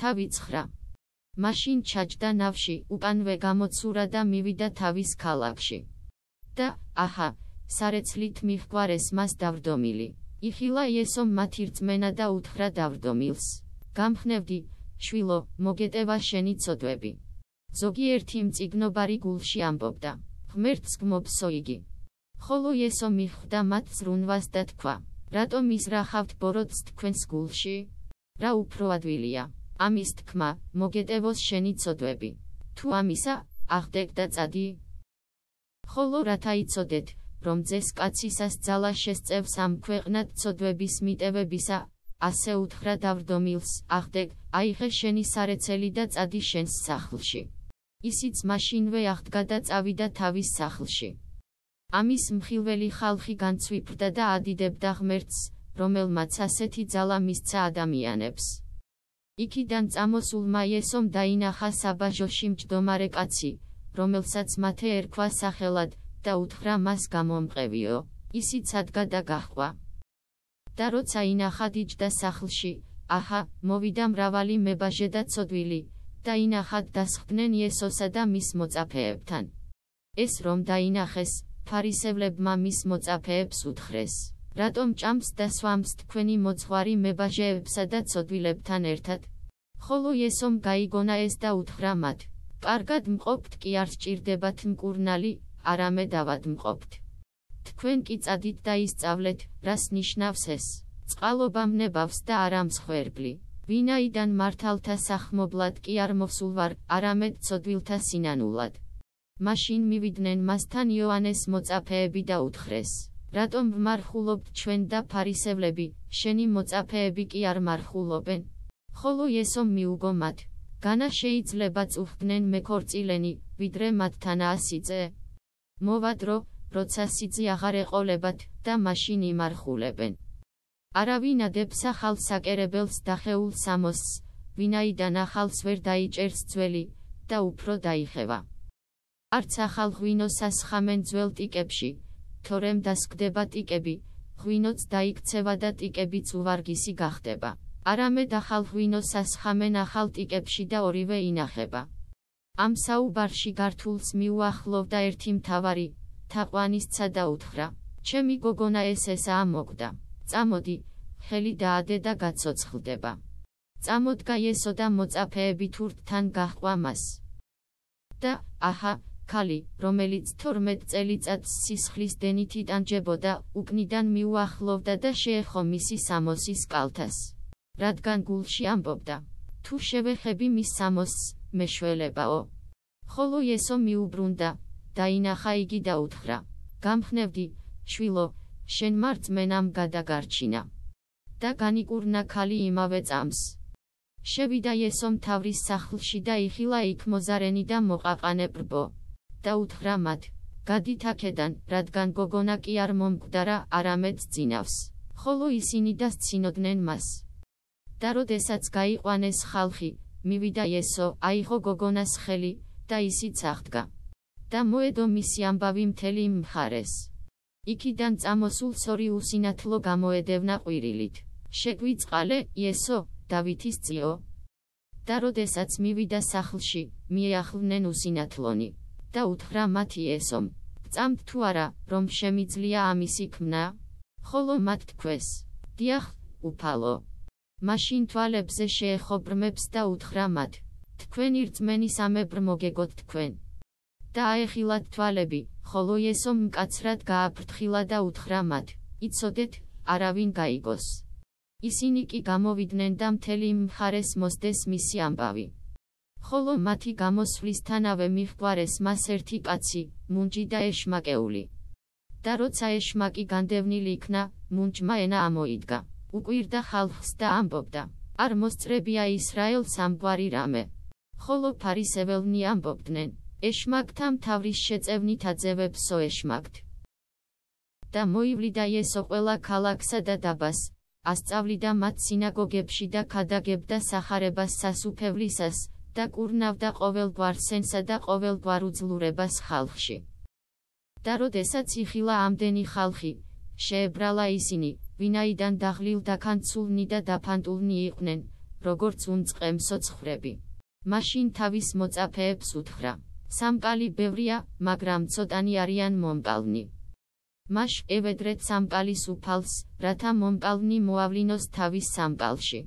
თავი ცხრა. მაშინ ჩაჯდა ნავში, უკანვე გამოცურა და მივიდა თავის ქალაქში. და, აჰა, სარეცლით მიხვარეს მას დავდომილი. იხილა იესომ მათი რწმენა და უთხრა დავდომილს. გამხნევდი, შვილო, მოგეტევა შენი წოდვები. ზოგიერთი მწიგნობარი გულში ამბობდა. ღმერთს გმობსო იგი. ხოლო იესო მიხვდა მათ ზრუნვას და თქვა: რატომ ისრახავთ ბოროტს თქვენს გულში? რა უფრო ადვილია? ამის თქმა, მოგეტევოს შენი წოდვები. თუ ამისა, აღდეგ და წადი. ხოლო რათა იცოდეთ, რომ ძეს კაცისას ძალა შესწევს ამ ქვეყნად წოდვების მიტევებისა, ასე უთხრა დავდომილს, აღდეგ, აიღე შენი სარეცელი და წადი შენს სახლში. ისიც მაშინვე აღდგა და წავიდა თავის სახლში. ამის მხილველი ხალხი განცვიფრდა და ადიდებდა ღმერთს, რომელმაც ასეთი ძალა მისცა ადამიანებს. იქიდან წამოსულმა იესომ დაინახა საბაჟოში მჯდომარე კაცი, რომელსაც მათე ერქვა სახელად და უთხრა მას გამომყევიო, ისიც ადგა და გაჰყვა. და როცა ინახა დიჯდა სახლში, აჰა, მოვიდა მრავალი მებაჟე და ცოდვილი, და ინახად დასხდნენ იესოსა და მის მოწაფეებთან. ეს რომ დაინახეს, ფარისევლებმა მის მოწაფეებს უთხრეს: რატომ ჭამს და სვამს თქვენი მოძღვარი მებაჟეებსა და ცოდვილებთან ერთად? ხოლო იესომ გაიგონა ეს და უთხრა მათ: კარგად მყოფთ კი არ სჭირდებათ მკურნალი, არამედ ავადმყოფთ. თქვენ კი წადით და ისწავლეთ, რას ნიშნავს ეს. წყალობა მნებავს და არა მსხვერპლი. ვინაიდან მართალთა სახმობლად კი არ მოსულ ვარ, არამედ ცოდვილთა სინანულად. მაშინ მივიდნენ მასთან იოანეს მოწაფეები და უთხრეს: რატომ ვმარხულობთ ჩვენ და ფარისევლები, შენი მოწაფეები კი არ მარხულობენ? ხოლო ესომ მიუგო მათ: განა შეიძლება წუხდნენ მეკორწილენი, ვიდრე მათთანა ასიწე? მოვა დრო, როცა სიძი აღარ ეყოლებათ და მაშინ იმარხულებენ. არავინ ადებს ახალ საკერებელს დახეულ სამოსს, ვინაიდან ახალს ვერ დაიჭერს ძველი და უფრო დაიხევა. არც ახალ ღვინოს ასხამენ ძველ ტიკებში, თორემ დასკდება ტიკები, ღვინოც დაიქცევა და ტიკებიც უვარგისი გახდება. არამედ ახალ ღვინოს ასხამენ ახალ ტიკებში და ორივე ინახება. ამ საუბარში გართულს მიუახლოვდა ერთი მთავარი, თაყვანისცა და უთხრა: ჩემი გოგონა ეს ესაა მოგდა. წამოდი, ხელი დაადე და გაცოცხლდება. წამოდგა ესო და მოწაფეები თურთთან გაჰყვა მას. და, აჰა, ქალი, რომელიც 12 წელიწადს სისხლის დენით იტანჯებოდა, უკნიდან მიუახლოვდა და შეეხო მისი სამოსის კალთას. რადგან გულში ამბობდა: თუ შევეხები მის სამოსს, მეშველებაო. ხოლო ესო მიუბრუნდა, დაინახა იგი და უთხრა: გამხნევდი, შვილო, შენ მარწმენამ გადაგარჩინა. და განიკურნა ქალი იმავე წამს. შევიდა ესო მთავრის სახლში და იხილა იქ მოზარენი და მოყაყანე ბრბო. და უთხრა მათ: გადით აქედან, რადგან გოგონა კი არ მომკვდარა, არამედ წინავს. ხოლო ისინი დასცინოდნენ მას. და როდესაც გაიყვანეს ხალხი, მივიდა ესო, აიღო გოგონას ხელი და ისიც აღდგა. და მოედო მისი ამბავი მთელი მხარეს. იქიდან წამოსულ სორი უსინათლო გამოედევნა ყვირილით. შეგვიწყალე, ესო, დავითის ძიო. და როდესაც მივიდა სახლში, მიეახლნენ უსინათლონი. და უთხრა მათი ესომ: წამთ თუ არა, რომ შემიძლია ამისი ქმნა? ხოლო მათ თქვეს: დიახ, უფალო. მაშინ თვალებზე შეეხო ბრმებს და უთხრა მათ: თქვენი რწმენის ამებრ მოგეგოთ თქვენ. და აეხილათ თვალები, ხოლო ესომ მკაცრად გააფრთხილა და უთხრა მათ: იცოდეთ, არავინ გაიგოს. ისინი კი გამოვიდნენ და მთელი მხარეს მოსდეს მისი ამბავი. ხოლო მათი გამოსვლისთანავე მიხვარეს მას ერთი კაცი, მუნჯი და ეშმაკეული. და როცა ეშმაკი განდევნილი იქნა, მუნჯმა ენა ამოიდგა. უკვირდა ხალხს და ამბობდა: არ მოსწრებია ისრაელს ამგვარი რამე. ხოლო ფარისეველნი ამბობდნენ: ეშმაკთა მთავრის შეწევნით აძევებსო ეშმაკთ. და მოივლიდა ესო ყველა ქალაქსა და დაბას, ასწავლიდა მათ სინაგოგებში და ქადაგებდა სახარებას სასუფევლისას და კურნავდა ყოველგვარ სენსა და ყოველგვარ უძლურებას ხალხში. და როდესაც იხილა ამდენი ხალხი, შეებრალა ისინი, ვინაიდან დაღლილ დაქანცულნი და დაფანტულნი იყვნენ, როგორც უნწყემსო ცხრები. მაშინ თავის მოწაფეებს უთხრა: სამკალი ბევრია, მაგრამ ცოტანი არიან მომპალნი. მაშ ევედრეთ სამკალის უფალს, რათა მომპალნი მოავლინოს თავის სამკალში.